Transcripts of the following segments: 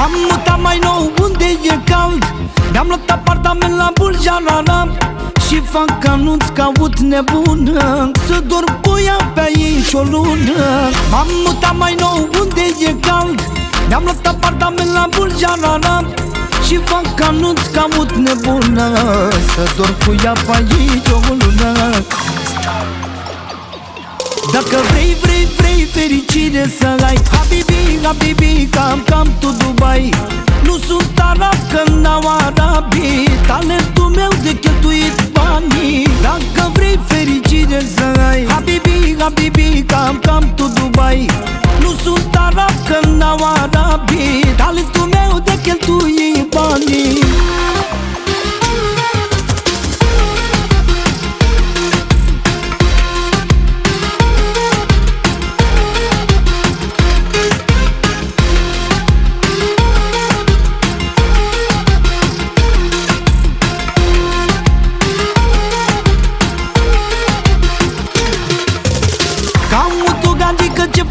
M-am mutat mai nou unde e cald Mi-am luat apartament la Bulja la lamp Și fac ca nu-ți caut nebună. Să dorm cu ea pe aici o lună. M-am mutat mai nou unde e cald Mi-am luat apartament la Bulja la lamp și fac ca nu-ți caut nebună. Să dorm cu ea pe aici o lună. Dacă vrei, vrei, vrei fericire să ai. Habibi habibi, cam, cam tu Dubai. Nu sunt arab că n-au arabii Talentul meu de cheltuit banii. Dacă vrei fericire să ai. Habibi, habibi, cam, cam tu Dubai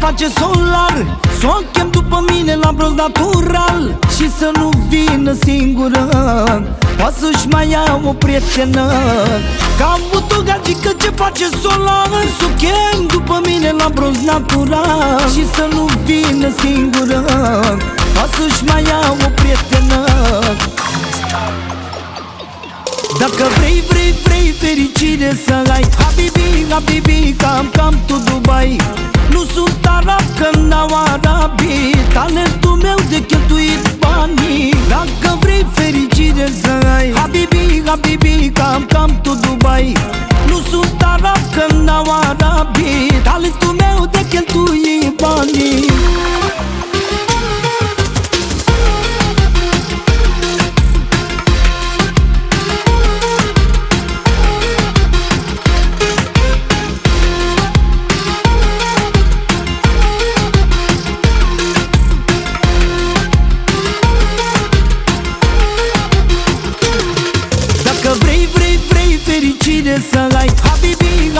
face solar. S-o chem după mine la bronz natural. Și să nu vină singură. Poate să-și mai ia o prietenă. Cam o gagică ce face solar. S-o chem după mine la bronz natural. Și să nu vină singură. Poate să-și mai ia o prietenă. Dacă vrei, vrei, vrei fericire să ai. Habibi, habibi, cam, cam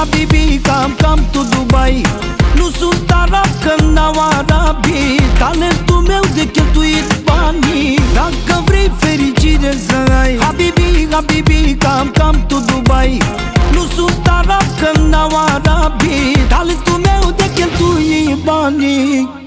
ca bibi, cam, cam tu Dubai. Nu sunt arab că n-au arabii. Talentul meu de cheltuit banii. Dacă vrei fericire să ai. Habibi, habibi, cam, cam tu Dubai. Nu sunt arab că n-au arabii. Talentul meu de cheltuit banii.